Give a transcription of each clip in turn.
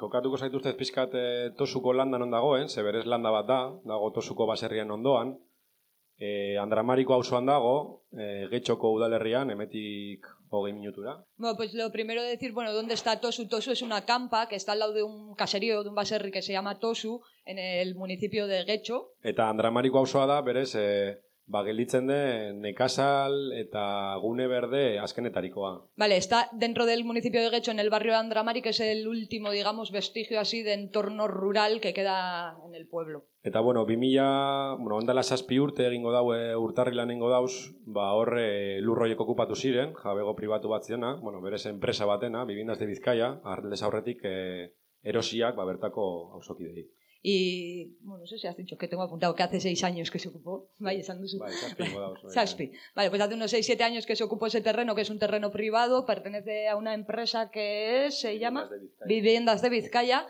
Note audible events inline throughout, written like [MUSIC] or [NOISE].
Kokatuko zaituztez pizkat e, tosuko landa non dagoen, ze berez landa bat da, dago tosuko baserrian ondoan. E, Andramariko auzoan dago, e, getxoko udalerrian, emetik hogei minutura. Bueno, pues lo primero de decir, bueno, ¿dónde está Tosu? Tosu es una campa que está al lado de un caserío, de un baserri que se llama Tosu, en el municipio de Getxo. Eta Andramariko auzoa da, berez, e, ba, gelditzen den nekazal eta gune berde azkenetarikoa. Vale, está dentro del municipio de Getxo, en el barrio de Andramari, que es el último, digamos, vestigio así de entorno rural que queda en el pueblo. Eta, bueno, 2000, bueno, ondala saspi urte egingo dau, e, urtarri lanengo dauz, ba, horre lurroiek okupatu ziren, jabego pribatu bat ziena, bueno, berez enpresa batena, bibindas de Bizkaia, ardez aurretik e, erosiak, ba, bertako hausokidei. Y, bueno, no sé si has dicho que tengo apuntado que hace seis años que se ocupó. Vaya, duzu. Bai, saspi bai. Saspi. Vale, pues hace unos 6-7 años que se ocupó ese terreno, que es un terreno privado, pertenece a una empresa que es, se llama Viviendas de Bizkaia. Viviendas de Vizcaya.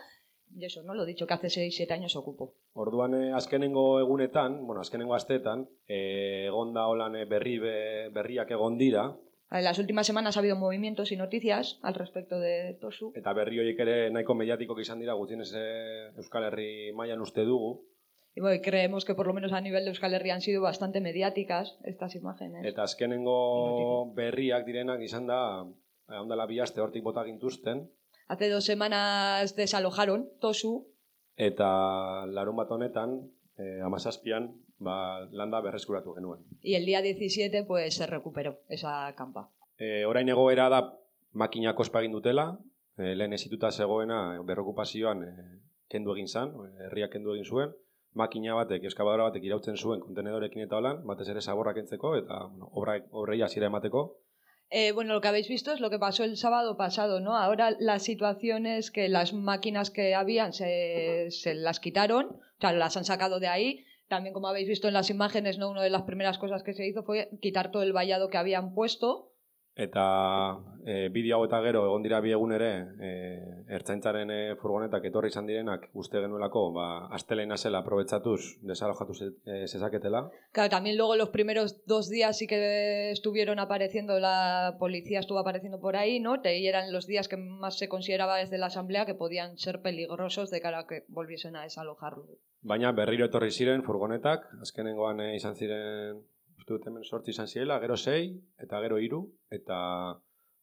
Y eso, ¿no? Lo he dicho, que hace 6-7 años se ocupó. Orduan eh, azkenengo egunetan, bueno, azkenengo asteetan, eh, egon da holan berri be, berriak egon dira, En las últimas semanas ha habido movimientos y noticias al respecto de Tosu. eta berri horiek ere nahiko mediatiko izan dira gutxienez eh, Euskal Herri mailan uste dugu, Y bueno, creemos que por lo menos a nivel de Euskal Herria han sido bastante mediáticas estas imágenes. eta azkenengo berriak direnak izan da, eh, ondala bi aste hortik bota gintuzten, Hace dos semanas desalojaron Tosu eta larun bat honetan, eh, amazazpian, ba, landa berreskuratu genuen. y el día 17 pues se recuperó esa campa. E, orain egoera da makinak ospa egin dutela, e, lehen ezituta zegoena e, berrokupazioan e, kendu egin zan, herriak kendu egin zuen, makina batek, eskabadora batek irautzen zuen kontenedorekin eta holan, batez ere zaborrak entzeko eta bueno, obra, obrei hasiera emateko. Eh, bueno, lo que habéis visto es lo que pasó el sábado pasado, ¿no? Ahora la situación es que las máquinas que habían se, se las quitaron, o sea, las han sacado de ahí. También, como habéis visto en las imágenes, ¿no? Una de las primeras cosas que se hizo fue quitar todo el vallado que habían puesto. Eta e, bideo hau eta gero egon dira bi egun ere e, ertzaintzaren e, furgonetak etorri izan direnak uste genuelako ba, astelena zela aprobetsatuz desalojatu ze, e, zezaketela. Claro, también luego los primeros dos días sí que estuvieron apareciendo, la policía estuvo apareciendo por ahí, ¿no? Y eran los días que más se consideraba desde la asamblea que podían ser peligrosos de cara a que volviesen a desalojarlo. Baina berriro etorri ziren furgonetak, azkenengoan eh, izan ziren, uste dut hemen sortzi izan zirela, gero sei, eta gero hiru, eta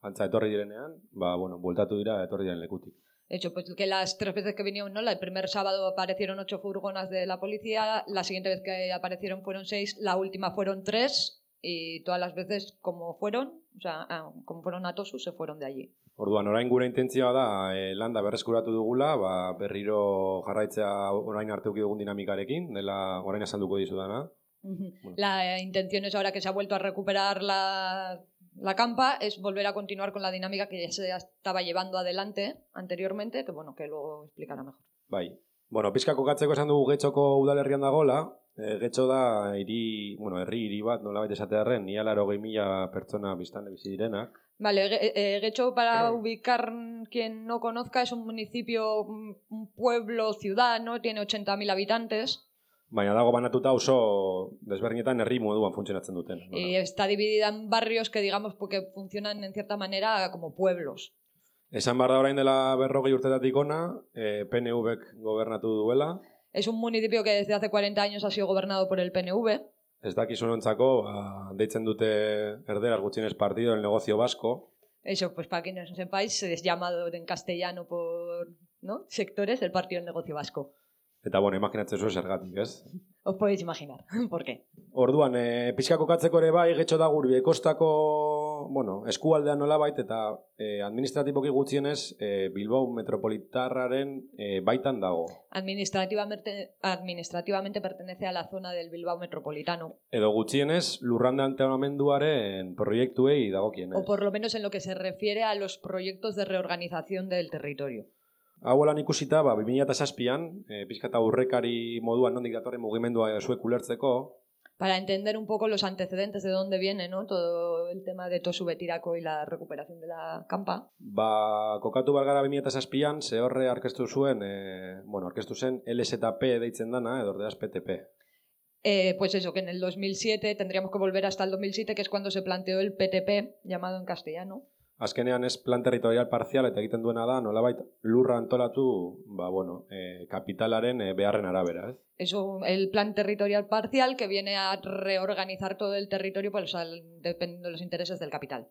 antza etorri direnean, ba, bueno, bueltatu dira etorri diren lekutik. De hecho, pues que las tres veces que vinieron, ¿no? El primer sábado aparecieron ocho furgonas de la policía, la siguiente vez que aparecieron fueron seis, la última fueron tres, y todas las veces como fueron, o sea, ah, como fueron a Tosu, se fueron de allí. Orduan, orain gure intentzioa da, e, landa berreskuratu dugula, ba, berriro jarraitzea orain arte uki dugun dinamikarekin, dela orain azalduko dizudana. Ujú. Bueno. La intención es ahora que se ha vuelto a recuperar la, la campa, es volver a continuar con la dinámica que ya se estaba llevando adelante anteriormente, que bueno, que luego explicará mejor. Bai. Bueno, pizka kokatzeko esan dugu getxoko udalerrian dagola, getxo da hiri, bueno, herri hiri bat, nolabait esatearren, ni alaro mila pertsona biztanle bizi direnak. Vale, Ge- eh, Guecho, para ubicar quien no conozca, es un municipio, un pueblo, ciudad, ¿no? Tiene 80.000 habitantes Baina dago banatuta oso desberdinetan herri moduan funtzionatzen duten. y está dividida en barrios que, digamos, porque funcionan en cierta manera como pueblos. Esan behar da orain dela berrogei urtetatik ona, e, PNV-ek gobernatu duela, Es un municipio que desde hace 40 años ha sido gobernado por el PNV. ez dakizunontzako, ba, deitzen dute erderaz gutxienez partido el negocio vasco, Eso, pues para quienes no sepáis, es llamado en castellano por ¿no? sectores del Partido del Negocio Vasco. eta bueno, imaginatzen zuen zergatik, ez? Os podéis imaginar [LAUGHS] por qué. Orduan, e, pixka kokatzeko ere bai, getxo da gurbi, ekostako bueno, eskualdean nolabait eta eh, administratiboki gutxienez eh, Bilbao metropolitarraren eh, baitan dago. Administrativamente, administrativamente pertenece a la zona del Bilbao metropolitano. Edo gutxienez lurralde antolamenduaren proiektuei dagokienez. O por lo menos en lo que se refiere a los proyectos de reorganización del territorio. Hau lan ikusita, ba, 2007an, e, pixka eta urrekari moduan nondik datorren mugimendua zuek ulertzeko, Para entender un poco los antecedentes de dónde viene ¿no? todo el tema de Tosu Betiraco y la recuperación de la campa. ba, kokatu balgara 2007an, ze horre arkestu zuen, e, bueno, arkestu zen LZP deitzen dana, edo ordeaz PTP. Eh, pues eso, que en el 2007 tendríamos que volver hasta el 2007, que es cuando se planteó el PTP, llamado en castellano. Azkenean ez plan territorial parzial eta egiten duena da, nolabait lurra antolatu, ba, bueno, e, kapitalaren e, beharren arabera, ez? Eso, el plan territorial parcial que viene a reorganizar todo el territorio pues, al, dependiendo de los intereses del capital.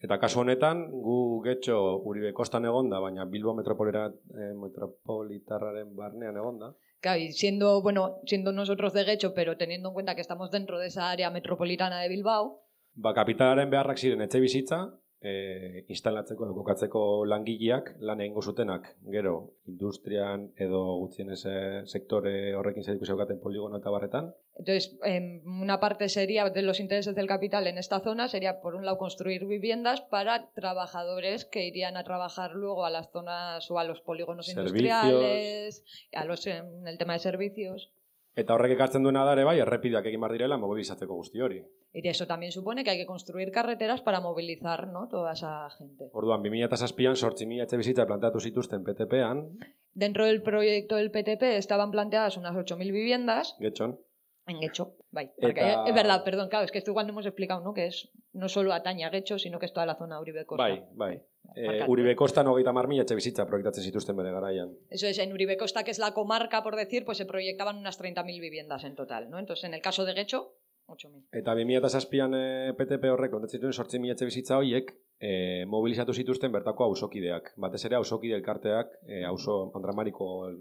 Eta kasu honetan, gu getxo Uribe kostan egonda, baina Bilbo eh, metropolitarraren barnean egonda. Claro, y siendo, bueno, siendo nosotros de Guecho, pero teniendo en cuenta que estamos dentro de esa área metropolitana de Bilbao, Ba, kapitalaren beharrak ziren etxe bizitza, e, instalatzeko edo kokatzeko langileak, lan egingo zutenak, gero, industrian edo gutxienez e, sektore horrekin zeriku zeukaten poligono eta barretan. Entonces, em, una parte sería de los intereses del capital en esta zona, sería por un lado construir viviendas para trabajadores que irían a trabajar luego a las zonas o a los polígonos Servicios. industriales, a los, en el tema de servicios. Eta horrek ekartzen duena da ere bai, errepideak egin bar direla mobilizatzeko guzti hori. Y eso también supone que hay que construir carreteras para movilizar ¿no? toda esa gente. Orduan, 2007an sortzi mila etxe bizitza plantatu zituzten PTP-an, Dentro del proyecto del PTP estaban planteadas unas 8.000 viviendas getxon, en Guecho. Bai, Eta- es verdad, perdón, claro, es que esto igual no hemos explicado, ¿no? Que es no solo atañe a Guecho, sino que es toda la zona Uribe Costa. bai, bai. E, Barkatu. Uribe kostan hogeita mar mila etxe bizitza proiektatzen zituzten bere garaian. Eso es, en Uribe Costa, que es la comarca, por decir, pues se proyectaban unas 30.000 viviendas en total, ¿no? Entonces, en el caso de Guecho, 8.000. Eta 2007an e, PTP horrek kontatzen zituen sortzi mila etxe bizitza horiek e, mobilizatu zituzten bertako auzokideak. Batez ere auzokide elkarteak, e, auzo Andramariko e,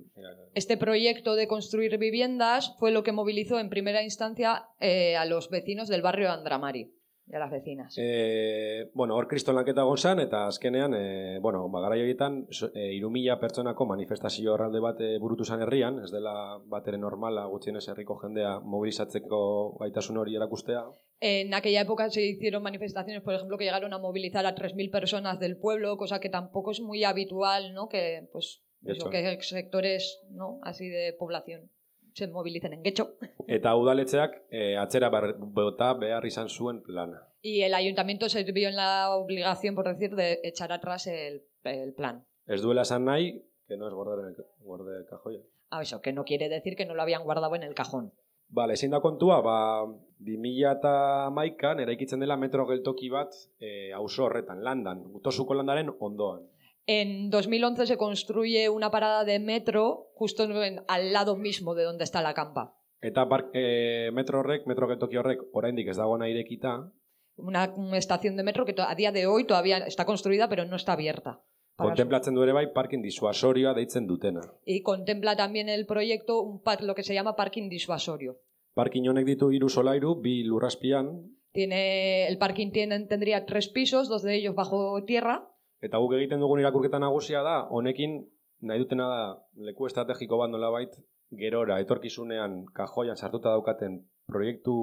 Este proyecto de construir viviendas fue lo que movilizó en primera instancia eh, a los vecinos del barrio Andramari y a las vecinas. E, bueno, hor kriston lanketa egon zan, eta azkenean, e, bueno, ba, garai horietan, e, irumila pertsonako manifestazio horralde bat e, burutu zan herrian, ez dela bat ere normala gutxienez herriko jendea mobilizatzeko gaitasun hori erakustea. En aquella época se hicieron manifestaciones, por ejemplo, que llegaron a movilizar a 3.000 personas del pueblo, cosa que tampoco es muy habitual, ¿no? Que, pues, eso, que sectores, ¿no? Así de población se movilicen en Guecho. Eta udaletxeak e, atzera bar, bota behar izan zuen plana. Y el ayuntamiento se vio en la obligación, por decir, de echar atrás el, el plan. Ez duela esan nahi, que no es gorde, gorde kajoia. Ah, eso, que no quiere decir que no lo habían guardado en el cajón. Bale, ezin da kontua, ba, 2000 eta maikan eraikitzen dela metro geltoki bat e, auzo horretan, landan, tosuko landaren ondoan. En 2011 se construye una parada de metro justo en- al lado mismo de donde está la campa. Eta park, e, metro horrek, metro geltoki horrek, oraindik ez dagoena irekita, Una, estación de metro que a día de hoy todavía está construida, pero no está abierta. para kontemplatzen du ere bai parking disuasorioa deitzen dutena. Y contempla también el proyecto un par- lo que se llama parking disuasorio. Parking honek ditu hiru solairu, bi lurraspian, Tiene, el parking tiene, tendría tres pisos, dos de ellos bajo tierra. Eta guk egiten dugun irakurketa nagusia da, honekin nahi dutena da leku estrategiko bat nolabait gerora, etorkizunean kajoian sartuta daukaten proiektu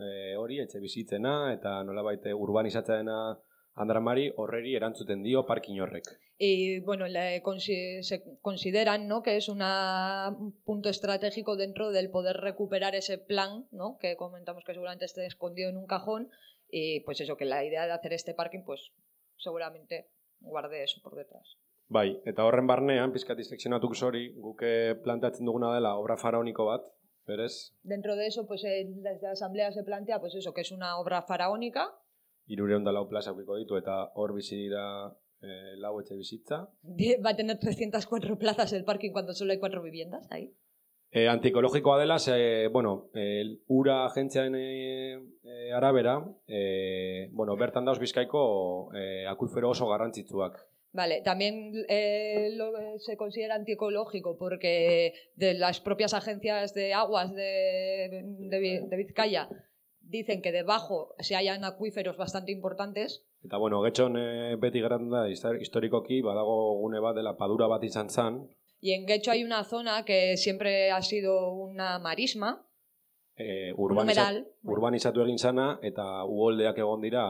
e, hori, etxe bizitzena, eta nolabait urbanizatzeena Andramari horreri erantzuten dio parking horrek. Y bueno, le se consideran ¿no? que es una, un punto estratégico dentro del poder recuperar ese plan, ¿no? que comentamos que seguramente esté escondido en un cajón. Y pues eso, que la idea de hacer este parking, pues seguramente guarde eso por detrás. Bai, eta horren barnean, pizkat dislekzionatuk zori, guke planteatzen duguna dela obra faraoniko bat, berez, Dentro de eso, pues eh, desde la asamblea se plantea pues eso, que es una obra faraónica. irureun da lau plaza ukiko ditu, eta hor bizi dira e, lau etxe bizitza. Va a tener 304 plazas el parking cuando solo hay cuatro viviendas ahí. E, antikologikoa dela, ze, bueno, e, ura agentziaren e, e, arabera, e, bueno, bertan dauz bizkaiko e, akuifero oso garrantzitsuak. Vale, también eh, lo, se considera antiecológico porque de las propias agencias de aguas de, de, de Vizcaya dicen que debajo se hallan acuíferos bastante importantes. Eta, bueno, getxon e, beti geratzen da histor- historikoki, badago gune bat dela padura bat izan zan, Y en Guecho hay una zona que siempre ha sido una marisma, e, un urbaniza- humedal. urbanizatu egin zana, eta uholdeak egon dira,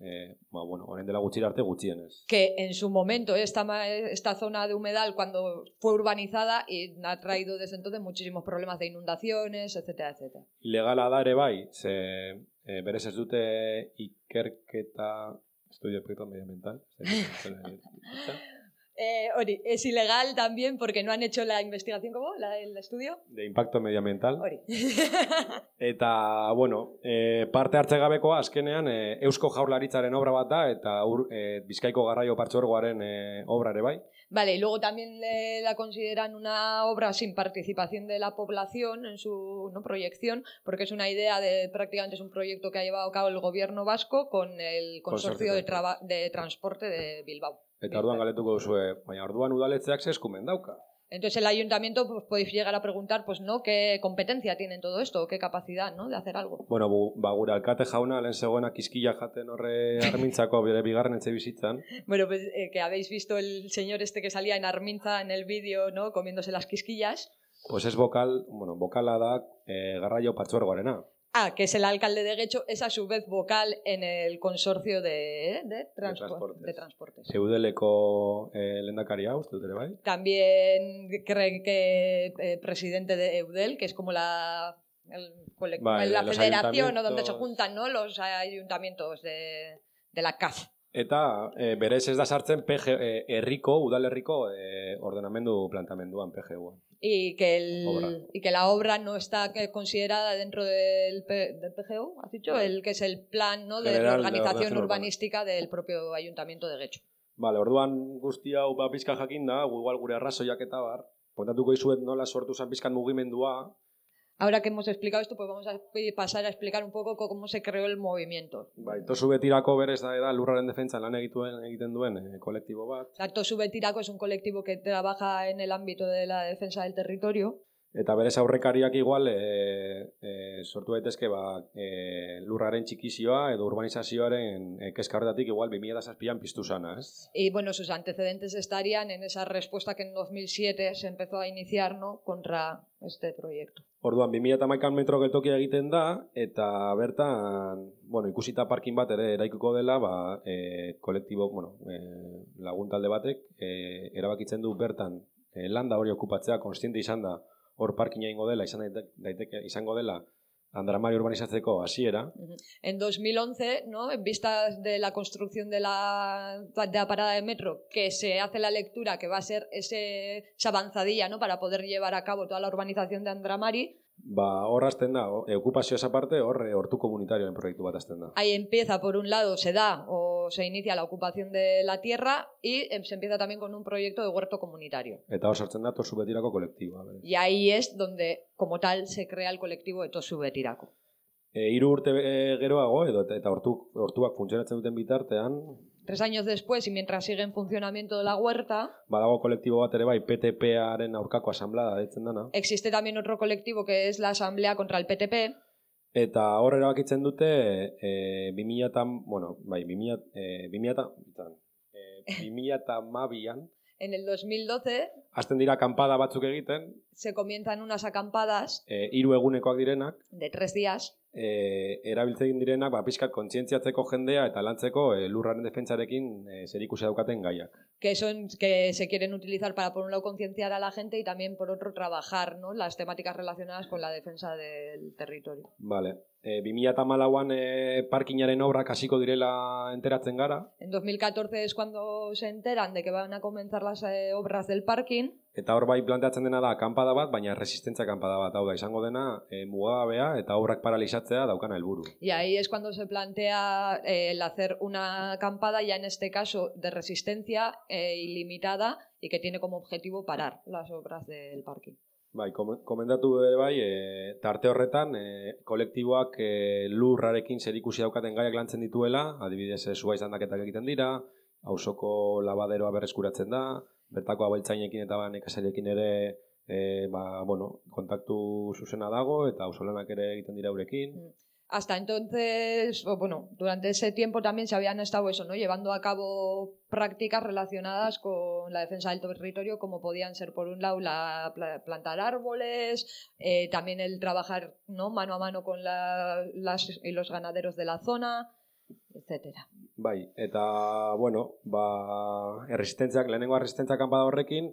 e, ba, bueno, orain dela gutxira arte gutxienez. que en su momento esta, esta zona de humedal cuando fue urbanizada y ha traído desde entonces muchísimos problemas de inundaciones, etcétera, etcétera. Ilegala da ere bai, ze e, berez ez dute ikerketa estudio proyecto medioambiental. [LAUGHS] Eh, Ori, es ilegal también porque no han hecho la investigación como la, el estudio. de impacto medioambiental. Ori. [LAUGHS] Eta, bueno, e, parte hartze gabekoa, azkenean, e, Eusko Jaurlaritzaren obra bat da, eta ur, e, Bizkaiko Garraio Partzuergoaren e, obra ere bai. Vale, y luego también le- la consideran una obra sin participación de la población en su ¿no? proyección, porque es una idea de prácticamente es un proyecto que ha llevado a cabo el gobierno vasco con el Consorcio consorcio de, de transporte de Bilbao. Eta orduan galetuko duzue, baina orduan udaletzeak ze eskumen dauka. Entonces el ayuntamiento pues, podéis llegar a preguntar, pues no, qué competencia tiene en todo esto, qué capacidad, ¿no? De hacer algo. Bueno, bu, ba, gure alkate jauna, lehen zegoena kiskila jaten horre armintzako bere bigarren etxe bizitzan. [LAUGHS] Bueno, pues eh, que habéis visto el señor este que salía en Arminza en el vídeo, ¿no? Comiéndose las quisquillas. Pues es vokal, bueno, vokala da e, Garraio Partzuergoarena. Ah, que es el alcalde de Guecho, es a su vez vocal en el consorcio de, de, transpo- transportes. de transportes. Eudeleko e, lendakaria, uste dut ere bai. También cree que eh, presidente de Eudel, que es como la, el Vale, la federación o donde se juntan ¿no? los ayuntamientos de, de la CAF. Eta e, berez ez da sartzen PG, e, herriko, udalerriko e, ordenamendu plantamenduan PGU-an. Y que, el, y que la obra no está eh, considerada dentro del, P- del PGU, ¿has dicho? El que es el plan ¿no? de General de organización urbana. urbanística del propio ayuntamiento de Guecho. Vale, orduan guzti hau ba pizka jakinda, gu igual gure arrazoiak eta bar. Kontatuko izuet nola sortu zan pizkan mugimendua, Ahora que hemos explicado esto, pues vamos a pasar a explicar un poco cómo se creó el movimiento. Bai, tozu betirako berez da, da lurraren defentsan lan egituen, egiten duen e, kolektibo bat. Acto Subetiraco es un colectivo que trabaja en el ámbito de la defensa del territorio Eta berez aurrekariak igual e, e, sortu daitezke ba, e, lurraren txikizioa edo urbanizazioaren e, kezka horretatik igual 2007an piztu sana, ez? y bueno, sus antecedentes estarían en esa respuesta que en 2007 se empezó a iniciar ¿no? contra este proyecto. Orduan 2011 metro geltokia egiten da eta bertan, bueno, ikusita parkin bat ere eraikuko dela, ba, e, kolektibo, bueno, e, lagun talde batek e, erabakitzen du bertan e, landa hori okupatzea konstiente izan da hor parkina ingo dela, izan daiteke izango dela Andramari urbanizatzeko hasiera, Ujú. En 2011, ¿no? en vistas de la construcción de la, de la parada de metro, que se hace la lectura que va a ser ese, esa avanzadilla ¿no? para poder llevar a cabo toda la urbanización de Andramari, ba hor hasten da, okupazio esa parte hor hortu komunitarioen proiektu bat hasten da. ahí empieza, por un lado, se da o se inicia la ocupación de la tierra y em, se empieza también con un proyecto de huerto comunitario. Eta hor sartzen da tozu betirako kolektiboa. Y ahí es donde, como tal, se crea el colectivo de Tosu Betiraco. E, hiru urte e, geroago edo eta hortu, hortuak funtzionatzen duten bitartean, Tres años después, y mientras sigue en funcionamiento la huerta, badago kolektibo bat ere bai PTParen aurkako asamblea deitzen dana. existe también otro colectivo que es la Asamblea contra el PTP, Eta hor erabakitzen dute e, 2000 eta, bueno, bai, 2000, e, 2000 eta, bitan, e, 2000 eta mabian, En el 2012 hasten dira kanpada batzuk egiten, se comienzan unas acampadas e, hiru egunekoak direnak, de tres días e, erabiltzen direnak, ba, pixkat kontzientziatzeko jendea eta lantzeko e, lurraren defentsarekin e, zer daukaten gaiak. que son que se quieren utilizar para por un lado concienciar a la gente y también por otro trabajar ¿no? las temáticas relacionadas con la defensa del territorio. Vale. E, 2008an e, parkinaren obrak hasiko direla enteratzen gara, En 2014 es cuando se enteran de que van a comenzar las eh, obras del parking Eta hor bai planteatzen dena da kanpada bat, baina resistentzia kanpada bat. Hau da, izango dena e, mugagabea eta obrak paralizatzea daukana helburu. y ahí es cuando se plantea eh, el hacer una acampada ya en este caso de resistencia eh, ilimitada y que tiene como objetivo parar las obras del parking. Bai, kom- komendatu ere bai, e, tarte horretan, e, kolektiboak e, lurrarekin zerikusi daukaten gaiak lantzen dituela, adibidez, e, sua izandaketak egiten dira, auzoko labaderoa berreskuratzen da, bertako abeltzainekin eta nekazariekin ere e, ba, bueno, kontaktu zuzena dago eta auzolanak ere egiten dira eurekin. Hasta entonces, o bueno, durante ese tiempo también se habían estado eso, ¿no? Llevando a cabo prácticas relacionadas con la defensa del territorio, como podían ser, por un lado, la pla- plantar árboles, eh, también el trabajar ¿no? mano a mano con la- las y los ganaderos de la zona, etcétera. Bai, eta, bueno, ba, erresistentziak, lehenengo erresistentzia kanpada horrekin,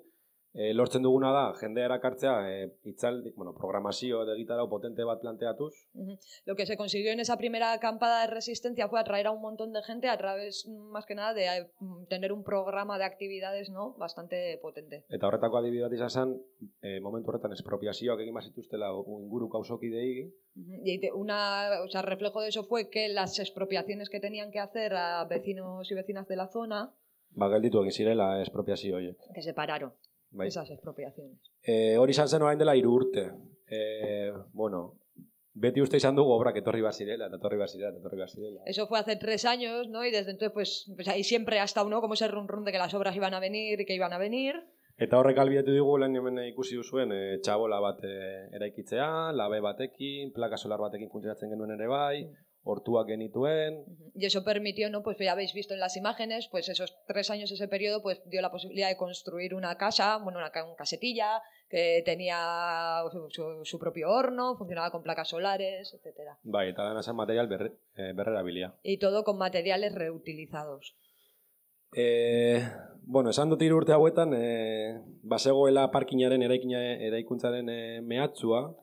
e, lortzen duguna da, jendea erakartzea, e, itzaldi, bueno, programazio edo egitarau potente bat planteatuz, Ujú. Lo que se consiguió en esa primera acampada de resistencia fue atraer a un montón de gente a través, mm, más que nada, de eh, mm, tener un programa de actividades ¿no? bastante potente. eta horretako adibide bat izan zen, e, momentu horretan espropiazioak egin bazituztela inguru kausokidei. Y una, o sea, reflejo de eso fue que las expropiaciones que tenían que hacer a vecinos y vecinas de la zona, ba, gelditu egin zirela espropiazio horiek. que se pararon Bai. esas expropiaciones. E, hori izan zen orain dela hiru urte. E, bueno, beti uste izan dugu obrak etorri bat zirela, etorri eta etorri zirela. Eso fue hace tres años, ¿no? Y desde entonces, pues, pues ahí siempre ha estado, ¿no? Como ese run run de que las obras iban a venir y que iban a venir. Eta horrek albiatu digu lehen hemen ikusi duzuen e, txabola bat e, eraikitzea, labe batekin, plaka solar batekin funtzionatzen genuen ere bai, Mm. Hortuak genituen. Y eso permitió, ¿no? Pues ya habéis visto en las imágenes, pues esos tres años, ese periodo, pues dio la posibilidad de construir una casa, bueno, una, una casetilla, que tenía su, su- propio horno, funcionaba con placas solares, etcétera. bai, eta dena zen material berre, e, berrerabilia. Y todo con materiales reutilizados. E, bueno, esan dut hiru urte hauetan, e, basegoela parkinaren eraikina, eraikuntzaren e, mehatzua,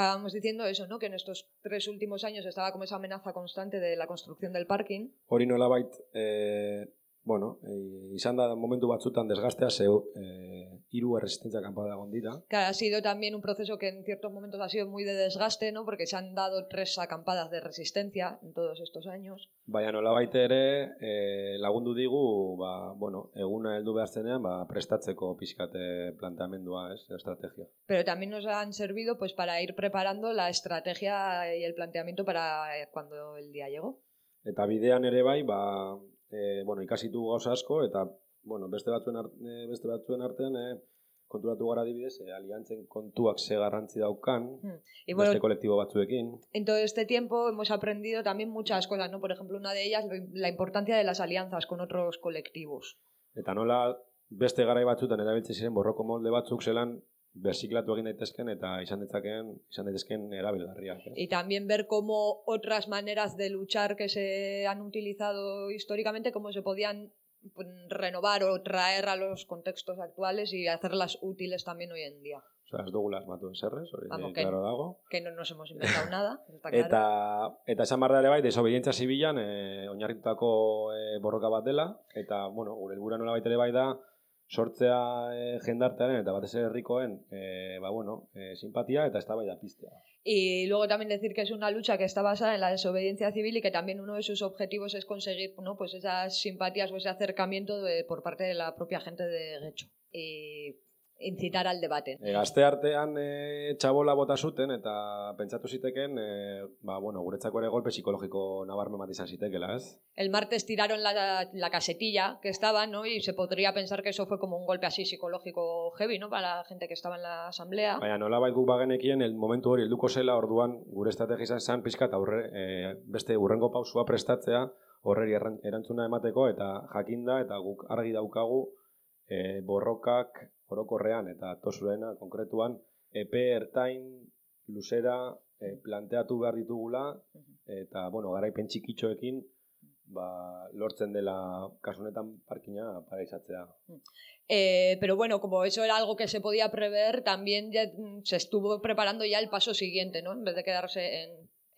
Estábamos diciendo eso, ¿no? Que en estos tres últimos años estaba como esa amenaza constante de la construcción del parking. hori nolabait, e, bueno, e, izan da momentu batzutan desgastea zeu, e, hiru erresistentzia kanpada egon dira, Que ha sido también un proceso que en ciertos momentos ha sido muy de desgaste, ¿no? Porque se han dado tres acampadas de resistencia en todos estos años. Baina nolabait ere e, lagundu digu, ba, bueno, eguna heldu behar zenean, ba, prestatzeko pixkate planteamendua, ez, estrategia. Pero también nos han servido pues para ir preparando la estrategia y el planteamiento para eh, cuando el día llegó. Eta bidean ere bai, ba, e, bueno, ikasitu gauza asko, eta, bueno, beste batzuen, e, beste batzuen artean, e, konturatu gara adibidez, e, aliantzen kontuak ze garrantzi daukan, Y bueno, beste kolektibo batzuekin, en todo este tiempo hemos aprendido también muchas cosas, ¿no? Por ejemplo, una de ellas, la importancia de las alianzas con otros colectivos. eta nola beste garai batzutan erabiltzen ziren borroko molde batzuk zelan berziklatu egin daitezken eta izan ditzakeen izan daitezken erabilgarriak. ez? Y también ver cómo otras maneras de luchar que se han utilizado históricamente, cómo se podían renovar o traer a los contextos actuales y hacerlas útiles también hoy en día. Osea, ez dugula asmatu eserrez, hori Vamos, que- claro dago. Que no nos hemos inventado [LAUGHS] nada, está claro. Eta, eta esan behar da ere bai, desobedientzia zibilan e, oinarritutako e, borroka bat dela, eta, bueno, gure helburua nola ere bai da, sortzea e, jendartearen eta batez ere herrikoen, e, ba, bueno, e, simpatia eta eztabaida piztea. Y luego también decir que es una lucha que está basada en la desobediencia civil y que también uno de sus objetivos es conseguir ¿no? pues esas simpatías o ese acercamiento de- por parte de la propia gente de Guecho. Y incitar al debate. E, gazte artean e, txabola bota zuten eta pentsatu ziteken, e, ba, bueno, guretzako ere golpe psikologiko nabarmen bat izan zitekela, ez? El martes tiraron la, la casetilla que estaba, ¿no? Y se podría pensar que eso fue como un golpe así psicológico heavy, ¿no? Para la gente que estaba en la asamblea. Baina nolabait guk bagenekien el momentu hori helduko zela orduan gure estrategia izan zen pizkat aurre e, beste urrengo pausua prestatzea horreri erantzuna emateko eta jakinda eta guk argi daukagu e, borrokak orokorrean eta tosurena konkretuan epe ertain luzera e, planteatu behar ditugula eta bueno garaipen txikitxoekin ba, lortzen dela kasu honetan parkina paraizatzea. Eh, pero bueno, como eso era algo que se podía prever, también ya, mm, se estuvo preparando ya el paso siguiente, ¿no? En vez de quedarse en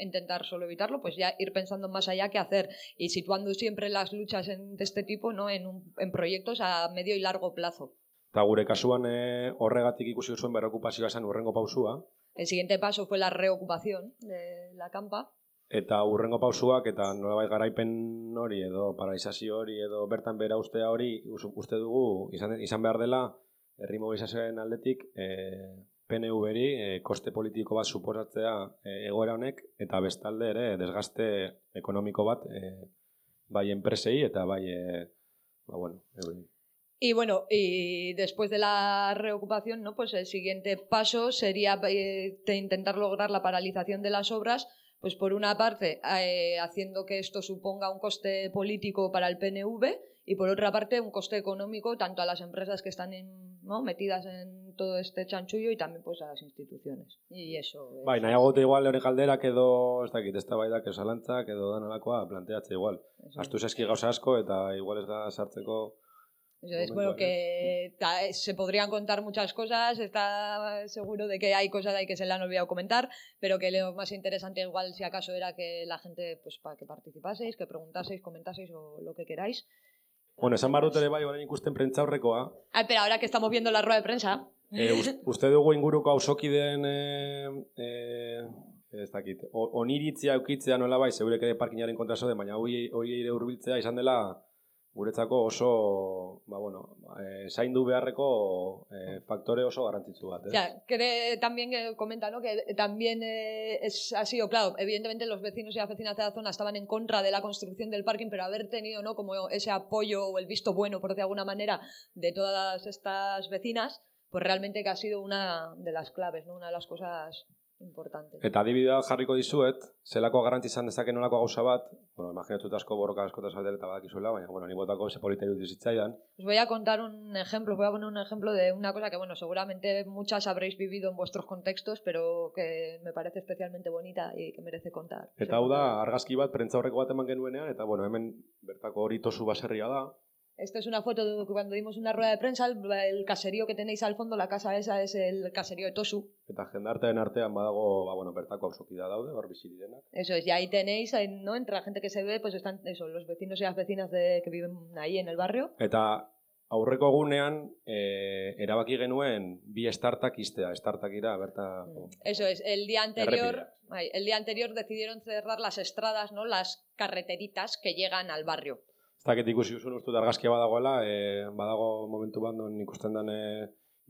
intentar solo evitarlo, pues ya ir pensando más allá qué hacer y situando siempre las luchas en- de este tipo, ¿no? En, un- en proyectos a medio y largo plazo. Eta gure kasuan e, horregatik ikusi zuen berokupazioa zen urrengo pausua, El siguiente paso fue la reocupación de la campa. eta urrengo pausuak eta nolabait garaipen hori edo paralizazio hori edo bertan bera ustea hori us- uste dugu izan, izan behar dela herri mobilizazioaren aldetik e, PNV-ri e, koste politiko bat suposatzea e, egoera honek eta bestalde ere desgaste ekonomiko bat e, bai enpresei eta bai e, ba, bueno, euri. Y bueno, y después de la reocupación, ¿no? Pues el siguiente paso sería eh, intentar lograr la paralización de las obras pues por una parte eh, haciendo que esto suponga un coste político para el PNV y por otra parte un coste económico tanto a las empresas que están en, ¿no? metidas en todo este chanchullo y también pues a las instituciones. Y eso... es- Bai, nahiagote igual lehore kaldera, edo, ez dakit, ez da bai da, edo zalantzak, edo danalakoa, planteatze igual. eso Astu zeski gauza asko, eta igual ez da sartzeko... Eso es, Momentuan, bueno, que ta- se podrían contar muchas cosas, está seguro de que hay cosas ahí que se le han olvidado comentar, pero que lo más interesante igual si acaso era que la gente, pues para que participaseis, que preguntaseis, comentaseis o lo que queráis. Bueno, esan barrut ere bai, orain ikusten prentzaurrekoa, Ah, pero ahora que estamos viendo la rueda de prensa, e, us- uste dugu inguruko hausokideen e, e, ez dakit, o- oniritzia eukitzea nola bai, zeurek ere parkinaren kontra zode, baina hori ere hurbiltzea izan dela guretzako oso, ba bueno, e, zaindu beharreko e, faktore oso garrantzitsu bat, ez? sea, que también que comenta, ¿no? Que también eh, es, ha sido, claro, evidentemente los vecinos y las vecinas de la zona estaban en contra de la construcción del parking, pero haber tenido, ¿no? Como ese apoyo o el visto bueno, por de alguna manera, de todas estas vecinas, pues realmente que ha sido una de las claves, ¿no? Una de las cosas importantes. Eta adibidea jarriko dizuet, zelako garrantzi izan dezake nolako gauza bat, bueno, imaginatut asko borroka askota zaldera eta badakizuela, baina, bueno, ni botako ze polita iruditu zitzaidan. Os voy a contar un ejemplo, os voy a poner un ejemplo de una cosa que, bueno, seguramente muchas habréis vivido en vuestros contextos, pero que me parece especialmente bonita y que merece contar. Eta hau da, argazki bat, prentzaurreko bat eman genuenean, eta, bueno, hemen bertako hori tosu baserria da. Esta es una foto de cuando dimos una rueda de prensa, el, el caserío que tenéis al fondo, la casa esa es el caserío de Tosu. Eta jendartean artean badago, ba, bueno, bertako hausokida daude, hor bizi direnak. Eso es, y ahí tenéis, ¿no? Entre la gente que se ve, pues están eso, los vecinos y las vecinas de, que viven ahí en el barrio. Eta aurreko egunean, e, erabaki genuen bi estartak iztea, estartak ira, berta... Eso es, el día anterior, el día anterior decidieron cerrar las estradas, ¿no? Las carreteritas que llegan al barrio. Ez dakit ikusi duzun uste dut argazkia badagoela, e, badago momentu bat non ikusten den e,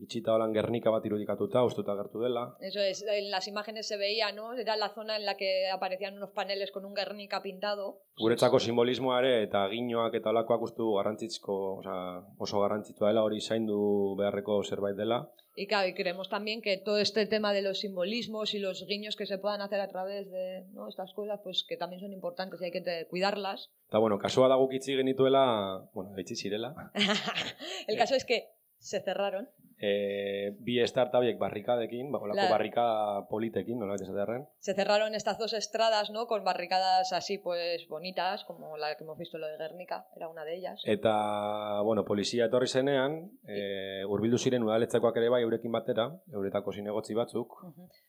itxita holan gernika bat irudikatuta, uste dut agertu dela. Eso es, en las imágenes se veía, ¿no? Era la zona en la que aparecían unos paneles con un Guernica pintado. Guretzako simbolismoa ere eta ginoak eta olakoak uste du garrantzitsko, osea, oso garrantzitsua dela hori zaindu beharreko zerbait dela. Y claro, y creemos también que todo este tema de los simbolismos y los guiños que se puedan hacer a través de ¿no? estas cosas, pues que también son importantes y hay que te- cuidarlas. Eta bueno, kasua da guk itzi genituela, bueno, itzi zirela, [LAUGHS] El caso es que se cerraron. e, bi startupiek barrikadekin, ba, olako La- barrika politekin, nola esatearren. Se cerraron estas dos estradas, ¿no? Con barricadas así, pues bonitas, como la que hemos visto lo de Guernica, era una de ellas. Eta, bueno, polizia etorri zenean, e, urbildu ziren udaletzekoak ere bai eurekin batera, euretako zinegotzi batzuk.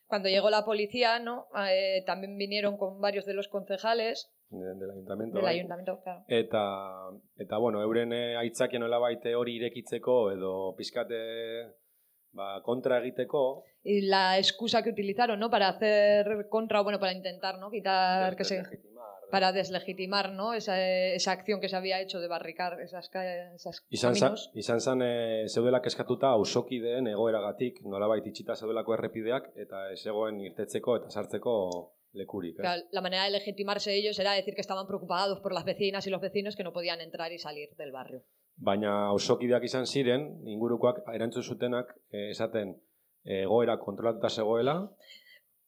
Cuando llegó la policía, ¿no? Eh, también vinieron con varios de los concejales de- del ayuntamiento. del bai. ayuntamiento, claro. Eta, eta bueno, euren eh, aitzakien nola baite hori irekitzeko edo pizkate ba, kontra egiteko. Y la excusa que utilizaron, ¿no? Para hacer contra, bueno, para intentar, ¿no? Quitar, que se, para deslegitimar, ¿no? Esa, esa acción que se había hecho de barricar esas, esas Izan, za, caminos. izan zan, e, zeudelak eskatuta ausokideen egoeragatik nolabait itxita zeudelako errepideak eta ez egoen irtetzeko eta sartzeko Ez? Claro, la manera de legitimarse ellos era decir que estaban preocupados por las vecinas y los vecinos que no podían entrar y salir del barrio. Baina ausokideak izan ziren, ingurukoak erantzun zutenak e, esaten egoera kontrolatuta zegoela,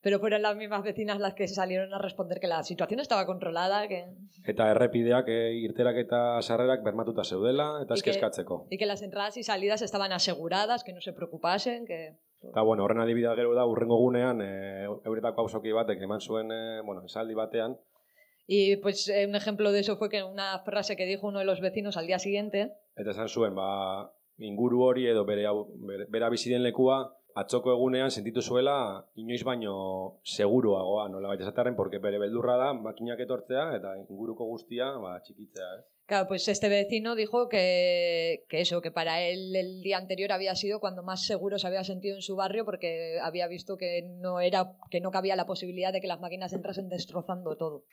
Pero fueron las mismas vecinas las que salieron a responder que la situación estaba controlada que... eta errepideak e, irterak eta sarrerak bermatuta zeudela eta Y que- eskatzeko. y que las entradas y salidas estaban aseguradas, que no se preocupasen, que... Eta, bueno, horren adibidea gero da, urrengo gunean, e, euretako ausoki batek eman zuen, e, bueno, esaldi batean, Y pues un ejemplo de eso fue que una frase que dijo uno de los vecinos al día siguiente, eta esan zuen, ba, inguru hori edo bere, bere, bera bizi den lekua, atzoko egunean sentitu zuela inoiz baino seguruagoa, nola baita esatearen, porque bere beldurra da, makinak etortzea, eta inguruko guztia, ba, txikitzea, eh? Claro, pues este vecino dijo que, eso, que para él el día anterior había sido cuando más seguro se había sentido en su barrio porque había visto que no era, que no cabía la posibilidad de que las máquinas entrasen destrozando todo.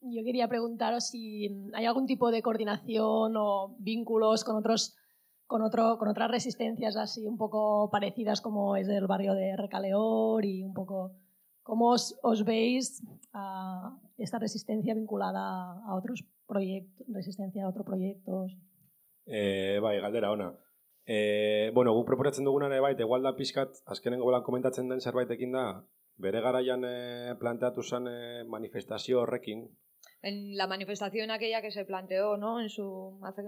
Yo quería preguntaros si hay algún tipo de coordinación o vínculos con otros con otro con otras resistencias así un poco parecidas como es el barrio de Recaleor y un poco cómo os, os veis a esta resistencia vinculada a otros proyectos, resistencia a otros proyectos. E, bai, galdera ona. E, bueno, guk proposatzen dugunan ere bai, igual da pixkat, azkenengo bolan komentatzen den zerbaitekin da, bere garaian e, planteatu zen e, manifestazio horrekin, En la manifestación aquella que se planteó, ¿no? En su... Hace...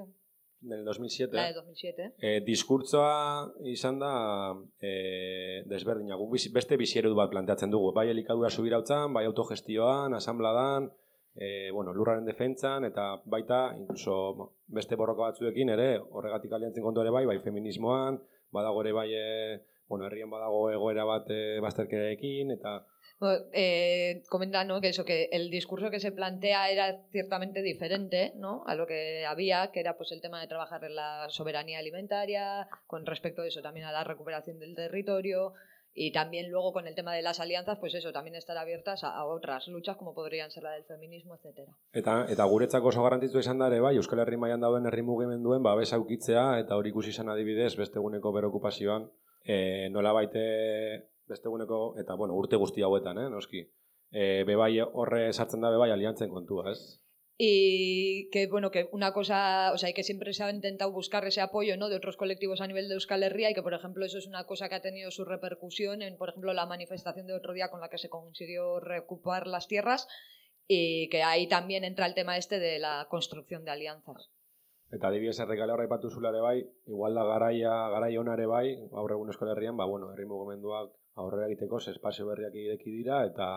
del 2007, La de 2007. e, diskurtsoa izan da e, desberdina. Guk bizi- beste bizieredu bat planteatzen dugu. Bai elikadura subirautzan, bai autogestioan, asambladan, e, bueno, lurraren defentzan, eta baita, incluso beste borroka batzuekin ere, horregatik aliantzen kontu ere bai, bai feminismoan, badago ere bai, e, bueno, herrian badago egoera bat e, bazterkerekin, eta eh, comenta ¿no? que eso que el discurso que se plantea era ciertamente diferente ¿no? a lo que había que era pues el tema de trabajar en la soberanía alimentaria con respecto a eso también a la recuperación del territorio y también luego con el tema de las alianzas pues eso también estar abiertas a, a otras luchas como podrían ser la del feminismo etcétera Eta, eta guretzako oso garrantzitsua izan da ere bai, Euskal Herri mailan dauden herri mugimenduen babes aukitzea eta hori ikusi izan adibidez beste eguneko berokupazioan e, nola baite beste eguneko, eta bueno, urte guzti hauetan, eh, noski. E, bebai horre sartzen da bebai aliantzen kontua, ez? y que bueno que una cosa o sea que siempre se ha intentado buscar ese apoyo no de otros colectivos a nivel de Euskal Herria y que por ejemplo eso es una cosa que ha tenido su repercusión en por ejemplo la manifestación de otro día con la que se consiguió recuperar las tierras y que ahí también entra el tema este de la construcción de alianzas Eta adibidez errekale horra ipatu zula ere bai, igual da garaia, garaia ona ere bai, gaur egun Euskal Herrian, ba, bueno, herri mugimenduak aurrera egiteko espazio berriak ireki dira, eta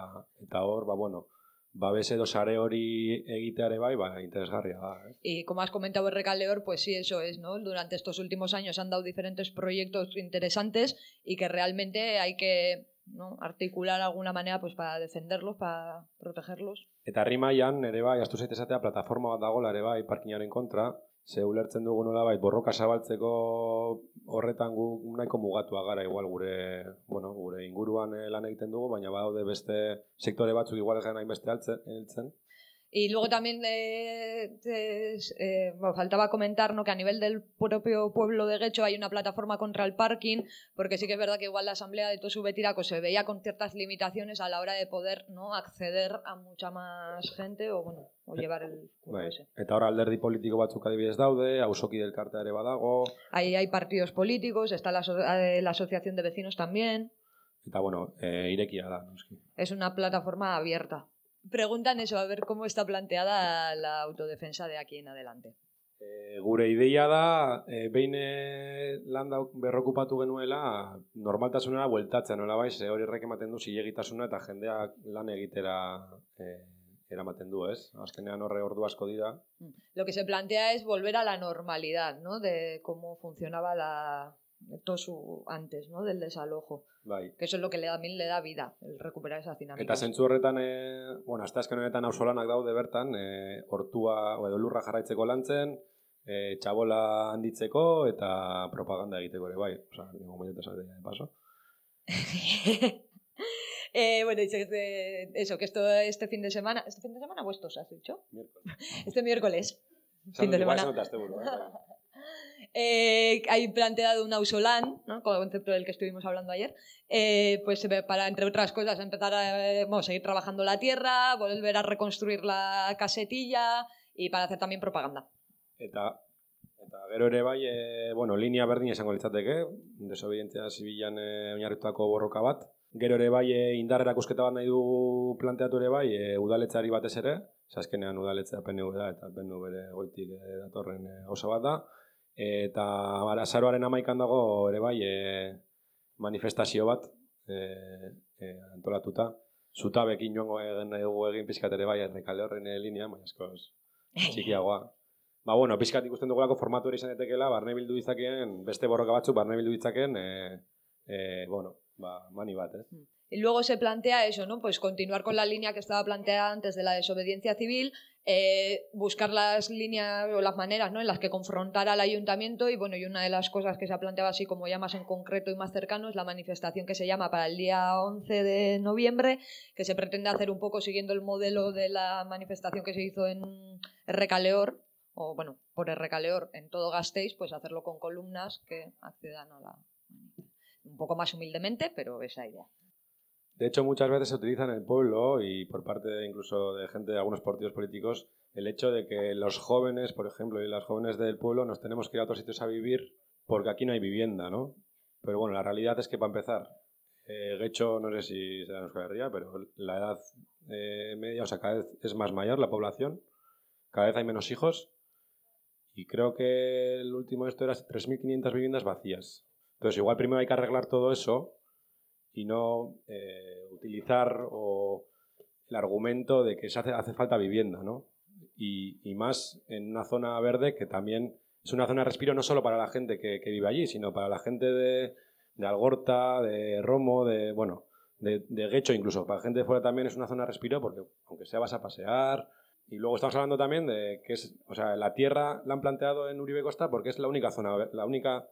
eta hor, ba, bueno, babes edo sare hori egitea ere bai, ba, interesgarria da, eh? y como has comentado Recaleor pues sí eso es no durante estos últimos años han dado diferentes proyectos interesantes y que realmente hay que ¿no? articular alguna manera pues para defenderlos para protegerlos Eta herri mailan ere bai, astu zait esatea plataforma bat dagoela ere bai parkinaren kontra, ze ulertzen dugu nola bai, borroka zabaltzeko horretan gu nahiko mugatua gara igual gure, bueno, gure inguruan eh, lan egiten dugu, baina badaude beste sektore batzuk igual ez hainbeste altzen, heltzen. Y luego también eh, te- eh, bueno, faltaba comentar ¿no? que a nivel del propio pueblo de Guecho hay una plataforma contra el parking, porque sí que es verdad que igual la asamblea de Tosubetiraco se veía con ciertas limitaciones a la hora de poder no acceder a mucha más gente o bueno o llevar el Bai. ese. Eta hor alderdi politiko batzuk adibidez daude, ausoki del kartea ere badago, Ahí hay partidos políticos, está la, eh, la asociación de vecinos también. eta bueno, e, irekia da, noski. Es una plataforma abierta. Preguntan eso, a ver cómo está planteada la autodefensa de aquí en adelante. E, gure ideia da, e, behin e, landa berrokupatu genuela, normaltasunera bueltatzen, nola bai, ze hori horrek ematen du zilegitasuna eta jendeak lan egitera e, eramaten du, ez? Azkenean horre ordu asko dira. Lo que se plantea es volver a la normalidad, ¿no? De cómo funcionaba la Tosu antes, ¿no? Del desalojo. Bai. Que eso es lo que le, también le da vida, el recuperar esas dinámicas. Eta zentzu horretan, e, bueno, azte azken honetan auzolanak daude bertan, e, hortua, edo lurra jarraitzeko lantzen, e, txabola handitzeko eta propaganda egiteko ere, bai. Osa, nigo momentu esatea de paso. [LAUGHS] Eh, bueno, dice que eso, que esto este fin de semana, ¿este fin de semana o estos has dicho? Miércoles. [LAUGHS] Este miércoles. Fin de semana. [LAUGHS] Eh, hay planteado un ausolán, ¿no? con el concepto del que estuvimos hablando ayer, eh, pues eh, para, entre otras cosas, empezar a eh, bueno, seguir trabajando la tierra, volver a reconstruir la casetilla y para hacer también propaganda. Eta, eta gero ere bai, e, bueno, linea berdin esango litzateke, desobedientzia zibilan e, oinarritutako borroka bat. Gero ere bai, e, indar erakusketa bat nahi du planteatu ere bai, e, udaletzeari batez ere, zaskenean udaletzea PNV da, eta PNV bere goitik e, datorren e, gauza bat da. Eta azaroaren amaikan dago ere bai, e, manifestazio bat e, e, antolatuta. Zutabekin joango egin nahi dugu egin pizkat ere bai, errekale horren e, linea, baina askoz [LAUGHS] txikiagoa. Ba, bueno, pizkat ikusten dugulako formatu hori izan daitekeela, barne bildu ditzakeen, beste borroka batzuk barne bildu ditzakeen, e, e, bueno, ba, mani bat, ez? Y luego se plantea eso, ¿no? Pues continuar con la línea que estaba planteada antes de la desobediencia civil, eh, buscar las líneas o las maneras ¿no? en las que confrontar al ayuntamiento y bueno, y una de las cosas que se ha planteado así como ya más en concreto y más cercano es la manifestación que se llama para el día 11 de noviembre, que se pretende hacer un poco siguiendo el modelo de la manifestación que se hizo en Recaleor, o bueno, por Recaleor en todo Gasteiz, pues hacerlo con columnas que accedan a la... Un poco más humildemente, pero esa idea. De hecho, muchas veces se utiliza en el pueblo y por parte de, incluso de gente de algunos partidos políticos el hecho de que los jóvenes, por ejemplo, y las jóvenes del pueblo nos tenemos que ir a otros sitios a vivir porque aquí no hay vivienda, ¿no? Pero bueno, la realidad es que para empezar, eh, Guecho, no sé si se nos caería, pero la edad eh, media, o sea, cada vez es más mayor la población, cada vez hay menos hijos y creo que el último de esto era 3.500 viviendas vacías. Entonces, igual primero hay que arreglar todo eso y no eh, utilizar o el argumento de que se hace, hace falta vivienda, ¿no? Y, más en una zona verde que también es una zona de respiro no solo para la gente que, vive allí, sino para la gente de, de Algorta, de Romo, de, bueno, de, de Guecho incluso. Para la gente de fuera también es una zona de respiro porque aunque sea vas a pasear. Y luego estamos hablando también de que es, o sea, la tierra la han planteado en Uribe Costa porque es la única zona, la única,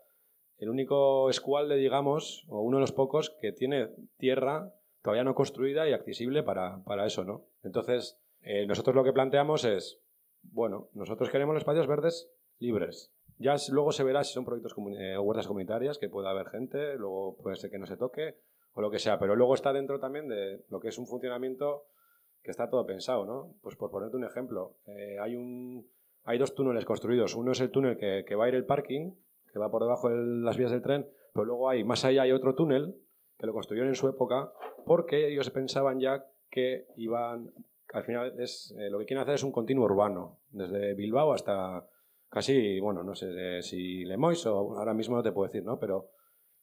el único escualde, digamos, o uno de los pocos que tiene tierra todavía no construida y accesible para, para eso, ¿no? Entonces, eh, nosotros lo que planteamos es, bueno, nosotros queremos los espacios verdes libres. Ya luego se verá si son proyectos eh, o huertas comunitarias, que pueda haber gente, luego puede ser que no se toque, o lo que sea, pero luego está dentro también de lo que es un funcionamiento que está todo pensado, ¿no? Pues por ponerte un ejemplo, eh, hay, un, hay dos túneles construidos. Uno es el túnel que, que va a ir el parking, que va por debajo de las vías del tren, pero luego hay, más allá hay otro túnel que lo construyeron en su época porque ellos pensaban ya que iban, al final es, eh, lo que quieren hacer es un continuo urbano, desde Bilbao hasta casi, bueno, no sé si Lemois o ahora mismo no te puedo decir, ¿no? Pero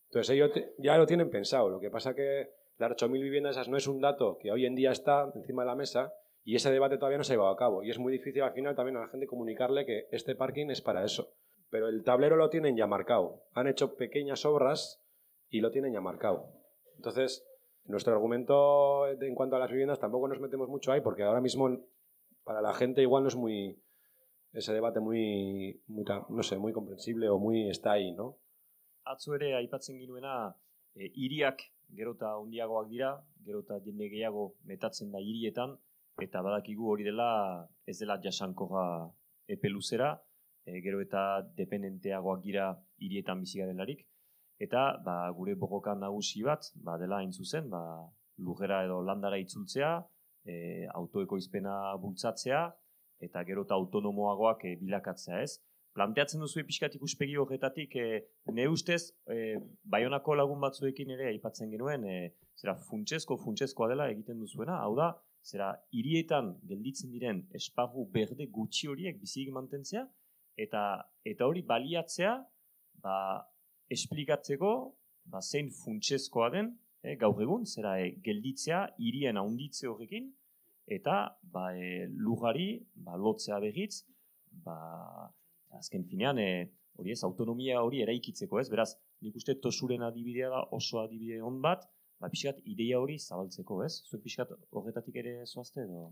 entonces ellos ya lo tienen pensado. Lo que pasa que dar 8.000 viviendas esas no es un dato que hoy en día está encima de la mesa y ese debate todavía no se ha llevado a cabo. Y es muy difícil al final también a la gente comunicarle que este parking es para eso. Pero el tablero lo tienen ya marcado. Han hecho pequeñas obras y lo tienen ya marcado. Entonces, nuestro argumento en cuanto a las viviendas tampoco nos metemos mucho ahí porque ahora mismo para la gente igual no es muy ese debate muy, muy no sé, muy comprensible o muy está ahí, ¿no? Atzo ere aipatzen ginuena e, iriak gero eta handiagoak dira, gero eta jende gehiago metatzen da hirietan eta badakigu hori dela ez dela jasankoa epe luzera, e, gero eta dependenteagoak dira hirietan bizi garelarik eta ba, gure bogoka nagusi bat, ba dela hain zuzen, ba lugera edo landara itzultzea, e, autoekoizpena bultzatzea, eta gero eta autonomoagoak e, bilakatzea ez. Planteatzen duzu pixkat ikuspegi horretatik, e, ne ustez, e, baionako lagun batzuekin ere aipatzen genuen, e, zera funtsezko funtsezkoa dela egiten duzuena, hau da, zera hirietan gelditzen diren espagu berde gutxi horiek bizirik mantentzea, eta eta hori baliatzea, ba, esplikatzeko, ba, zein funtsezkoa den, e, gaur egun, zera e, gelditzea, hirien haunditze horrekin, eta ba, e, lugari ba, lotzea begitz, ba, azken finean, e, hori ez, autonomia hori eraikitzeko ez, beraz, nik uste tosuren adibidea da oso adibide hon bat, ba, pixkat ideia hori zabaltzeko ez, zuen pixkat horretatik ere zoazte edo...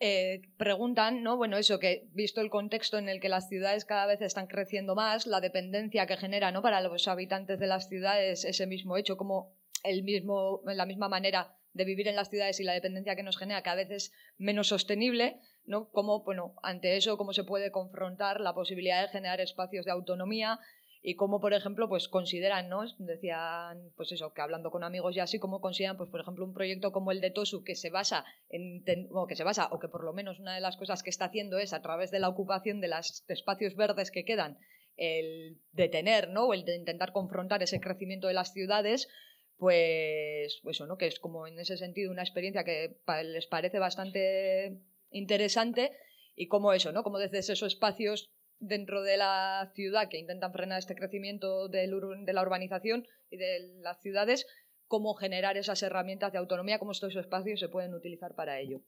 Eh, preguntan, ¿no? Bueno, eso que visto el contexto en el que las ciudades cada vez están creciendo más, la dependencia que genera, ¿no? Para los habitantes de las ciudades ese mismo hecho, como el mismo, la misma manera de vivir en las ciudades y la dependencia que nos genera cada vez es menos sostenible, ¿no? Bueno, ante eso, cómo se puede confrontar la posibilidad de generar espacios de autonomía y cómo, por ejemplo, pues consideran, ¿no? Decían, pues eso, que hablando con amigos y así, cómo consideran, pues por ejemplo, un proyecto como el de Tosu que se basa en, o que se basa, o que por lo menos una de las cosas que está haciendo es a través de la ocupación de los espacios verdes que quedan, el detener, ¿no? O el de intentar confrontar ese crecimiento de las ciudades, pues, pues eso, ¿no? Que es como en ese sentido una experiencia que les parece bastante interesante y como eso, ¿no? Como desde esos espacios dentro de la ciudad que intentan frenar este crecimiento del de la urbanización y de las ciudades, cómo generar esas herramientas de autonomía, cómo estos espacios se pueden utilizar para ello.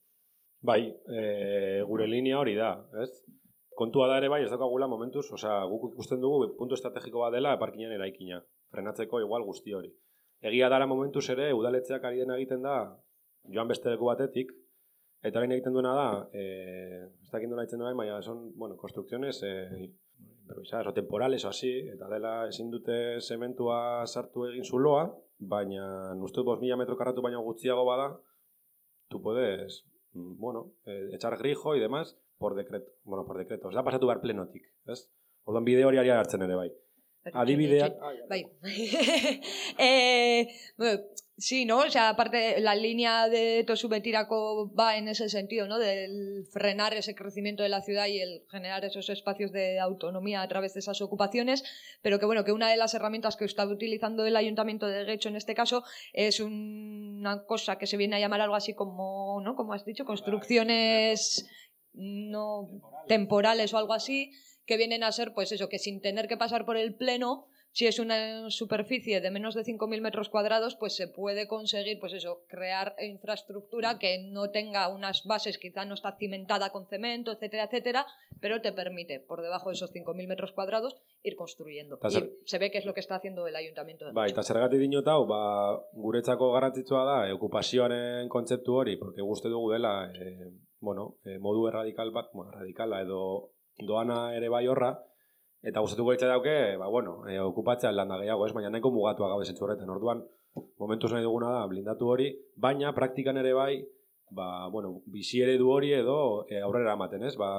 Bai, e, gure linea hori da, ez? Kontua da ere bai, ez daukagula momentuz, osea, guk ikusten dugu puntu estrategiko bat dela eparkinen eraikina, frenatzeko igual guzti hori. Egia dara momentuz ere, udaletzeak ari dena egiten da, joan beste leku batetik, eta orain egiten duena da, e, ez dakit nola egiten duena, baina son, bueno, konstrukziones, e, improvisadas o temporales o así, eta dela ezin dute sementua sartu egin zuloa, baina uste bos mila metro karratu baina gutxiago bada, tu puedes, mm, bueno, e, echar grijo y demás, por decreto, bueno, por decreto, ez da pasatu behar plenotik, ez? Orduan bideo hori hartzen ere bai. Adibideak... Bai. eh, bueno, Sí, ¿no? O sea, aparte, la línea de Tosu Betiraco va en ese sentido, ¿no? Del frenar ese crecimiento de la ciudad y el generar esos espacios de autonomía a través de esas ocupaciones, pero que bueno, que una de las herramientas que está utilizando el Ayuntamiento de Guecho en este caso es una cosa que se viene a llamar algo así como, ¿no? Como has dicho, construcciones no temporales o algo así, que vienen a ser, pues eso, que sin tener que pasar por el pleno, si es una superficie de menos de 5.000 metros cuadrados, pues se puede conseguir, pues eso, crear infraestructura que no tenga unas bases, quizá no está cimentada con cemento, etcétera, etcétera, pero te permite, por debajo de esos 5.000 metros cuadrados, ir construyendo. Tazer... Y se ve que es lo que está haciendo el ayuntamiento. De ba, eta zergatik dinot hau, ba, guretzako garrantzitsua da, e, okupazioaren kontzeptu hori, porque guzti dugu dela, e, bueno, e, modu erradikal bat, bueno, radikala edo doana ere bai horra, Eta gustatuko litza dauke, ba, bueno, e, okupatzea landa gehiago, ez? Baina nahiko mugatua gaude zentzu horretan. Orduan, momentuz nahi duguna da, blindatu hori, baina praktikan ere bai, ba, bueno, bizi ere du hori edo e, aurrera ematen, ez? Ba,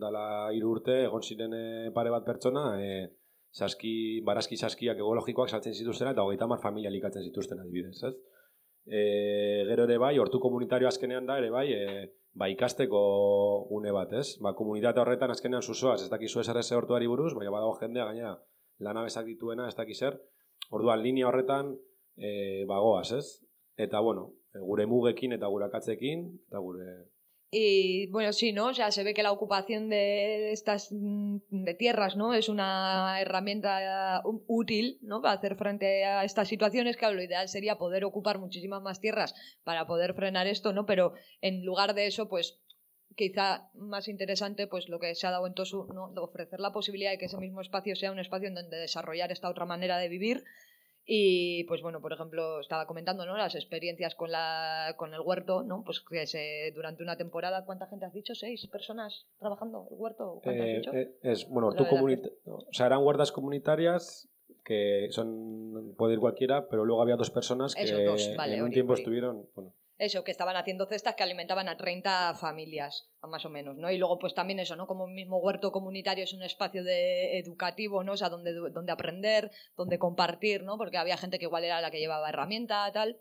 dala hiru urte, egon ziren e, pare bat pertsona, e, saski, barazki saskiak ekologikoak saltzen zituztena, eta hogeita mar familia likatzen zituzten adibidez, ez? E, gero ere bai, hortu komunitario azkenean da, ere bai, e, ba, ikasteko une bat, ez? Ba, komunitate horretan azkenean susoaz, ez dakizu ez erreze hortuari buruz, baina badago jendea gainera lanabesak dituena, ez dakizer, orduan linea horretan e, bagoaz, ez? Eta, bueno, gure mugekin eta gure akatzekin, eta gure Y bueno, sí, ¿no? O sea, se ve que la ocupación de estas mm, de tierras, ¿no? Es una herramienta útil, ¿no? Para hacer frente a estas situaciones. Claro, lo ideal sería poder ocupar muchísimas más tierras para poder frenar esto, ¿no? Pero en lugar de eso, pues quizá más interesante, pues lo que se ha dado en Tosu, ¿no? De ofrecer la posibilidad de que ese mismo espacio sea un espacio en donde desarrollar esta otra manera de vivir Y pues bueno, por ejemplo, estaba comentando, ¿no? Las experiencias con la con el huerto, ¿no? Pues que se, durante una temporada, ¿cuánta gente has dicho? ¿Seis personas trabajando el huerto? ¿Cuánto eh, has dicho? Eh, es, bueno, comunita o sea, eran huertas comunitarias que son puede ir cualquiera, pero luego había dos personas que Eso, dos, vale, en un tiempo estuvieron, bueno, eso, que estaban haciendo cestas que alimentaban a 30 familias, más o menos, ¿no? Y luego, pues también eso, ¿no? Como mismo huerto comunitario es un espacio de educativo, ¿no? O sea, donde, donde aprender, donde compartir, ¿no? Porque había gente que igual era la que llevaba herramienta, tal.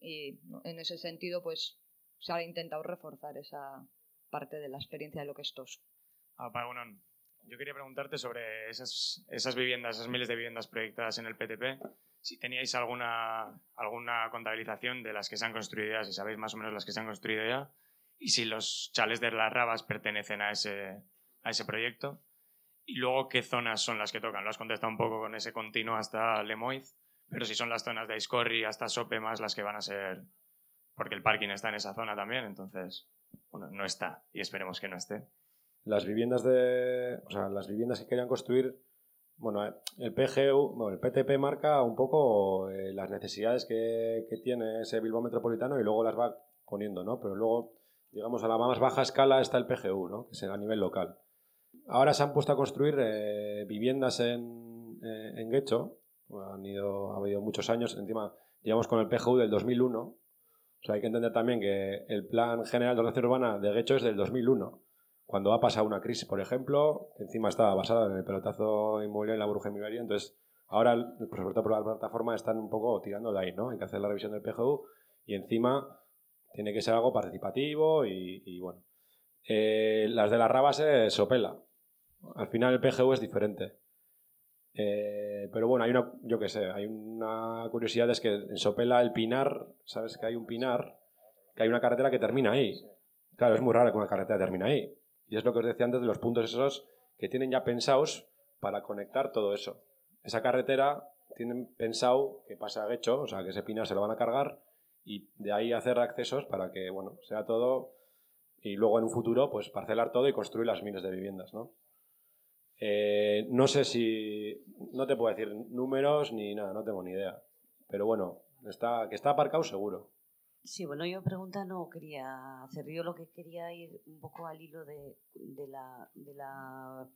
Y en ese sentido, pues se ha intentado reforzar esa parte de la experiencia de lo que es TOS. Ah, yo quería preguntarte sobre esas, esas viviendas, esas miles de viviendas proyectadas en el PTP. si teníais alguna, alguna contabilización de las que se han construido ya, si sabéis más o menos las que se han construido ya, y si los chales de las rabas pertenecen a ese, a ese proyecto. Y luego, ¿qué zonas son las que tocan? Lo has contestado un poco con ese continuo hasta Lemoiz, pero si son las zonas de Aiscorri hasta Sope más las que van a ser, porque el parking está en esa zona también, entonces, bueno, no está, y esperemos que no esté. Las viviendas de, o sea, las viviendas que querían construir Bueno, el PGU, bueno, el PTP marca un poco eh, las necesidades que, que, tiene ese Bilbao metropolitano y luego las va poniendo, ¿no? Pero luego, digamos, a la más baja escala está el PGU, ¿no? Que es a nivel local. Ahora se han puesto a construir eh, viviendas en, eh, en Guecho, han ido, ha habido muchos años, encima llevamos con el PGU del 2001, o sea, hay que entender también que el Plan General de Ordenación Urbana de Guecho es del 2001 cuando ha pasado una crisis, por ejemplo, encima estaba basada en el pelotazo inmobiliario en la burbuja inmobiliaria, entonces ahora, sobre todo por la plataforma, están un poco tirando de ahí, ¿no? Hay que hacer la revisión del PGU y encima tiene que ser algo participativo y, bueno. Eh, las de las rabas es sopela. Al final el PGU es diferente. Eh, pero bueno, hay una, yo qué sé, hay una curiosidad es que en Sopela el Pinar, sabes que hay un Pinar, que hay una carretera que termina ahí. Claro, es muy raro que una carretera termine ahí. Y es lo que os decía antes de los puntos esos que tienen ya pensados para conectar todo eso. Esa carretera tienen pensado que pasa a Guecho, o sea, que ese pinar se lo van a cargar y de ahí hacer accesos para que, bueno, sea todo y luego en un futuro, pues parcelar todo y construir las miles de viviendas, ¿no? Eh, no sé si, no te puedo decir números ni nada, no tengo ni idea. Pero bueno, está, que está aparcado seguro. Sí, bueno, yo pregunta no quería hacer. Yo lo que quería ir un poco al hilo de, de, la, de, la,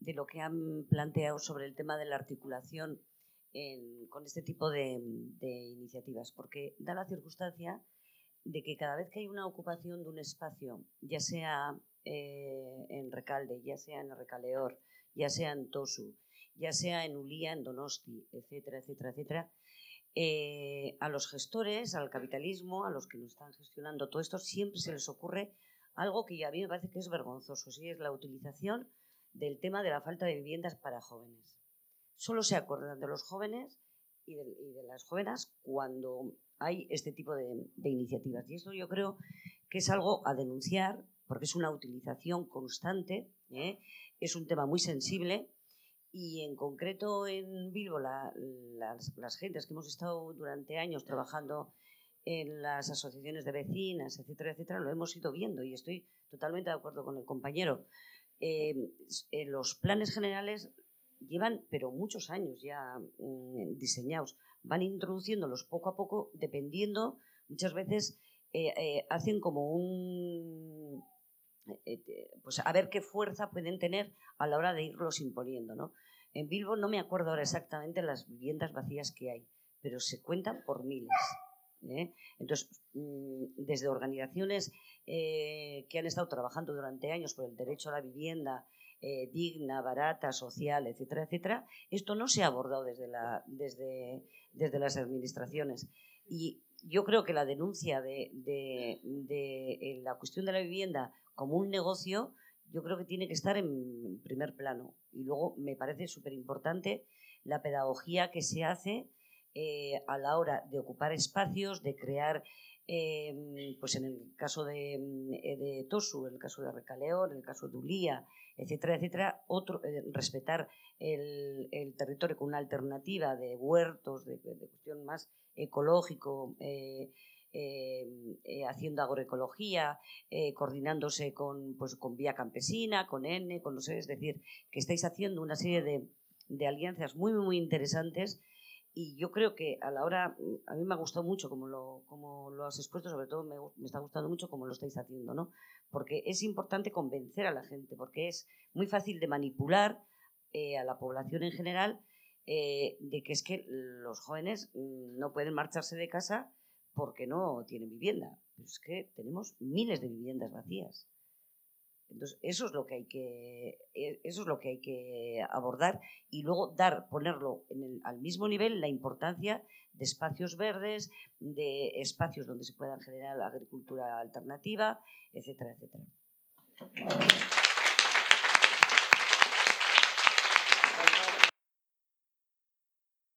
de lo que han planteado sobre el tema de la articulación en, con este tipo de, de, iniciativas, porque da la circunstancia de que cada vez que hay una ocupación de un espacio, ya sea eh, en Recalde, ya sea en Recaleor, ya sea en Tosu, ya sea en Ulía, en Donosti, etcétera, etcétera, etcétera, eh, a los gestores, al capitalismo, a los que nos están gestionando todo esto, siempre se les ocurre algo que a mí me parece que es vergonzoso, sí, es la utilización del tema de la falta de viviendas para jóvenes. Solo se acuerdan de los jóvenes y de, las jóvenes cuando hay este tipo de, iniciativas. Y eso yo creo que es algo a denunciar porque es una utilización constante, ¿eh? es un tema muy sensible y en concreto en Bilbo las, las, gentes que hemos estado durante años trabajando en las asociaciones de vecinas, etcétera, etcétera, lo hemos ido viendo y estoy totalmente de acuerdo con el compañero. Eh, los planes generales llevan, pero muchos años ya mm, diseñados. Van introduciéndolos poco a poco, dependiendo, muchas veces eh, eh, hacen como un... pues a ver qué fuerza pueden tener a la hora de irlos imponiendo, ¿no? En Bilbo no me acuerdo ahora exactamente las viviendas vacías que hay, pero se cuentan por miles. Entonces, mm, desde organizaciones que han estado trabajando durante años por el derecho a la vivienda, eh, digna, barata, social, etcétera, etcétera, esto no se ha abordado desde, desde las administraciones. Y yo creo que la denuncia de, de, la cuestión de la vivienda como un negocio, yo creo que tiene que estar en primer plano. Y luego me parece súper importante la pedagogía que se hace eh, a la hora de ocupar espacios, de crear eh, pues en el caso de, de, Tosu, en el caso de Recaleón, en el caso de Ulía, etcétera, etcétera, otro, eh, respetar el, territorio con una alternativa de huertos, de, cuestión más ecológico, eh, eh, haciendo agroecología, coordinándose con, pues, con Vía Campesina, con N, con no sé, es decir, que estáis haciendo una serie de, de alianzas muy, muy interesantes y yo creo que a la hora, a mí me ha gustado mucho como lo, como lo has expuesto, sobre todo me, me, está gustando mucho como lo estáis haciendo, ¿no? Porque es importante convencer a la gente, porque es muy fácil de manipular eh, a la población en general eh, de que es que los jóvenes mm, no pueden marcharse de casa porque no tienen vivienda. Pero es que tenemos miles de viviendas vacías. Entonces, eso es lo que hay que, e, eso es lo que, hay que abordar y luego dar, ponerlo en el, al mismo nivel la importancia de espacios verdes, de espacios donde se puedan generar agricultura alternativa, etcétera, etcétera.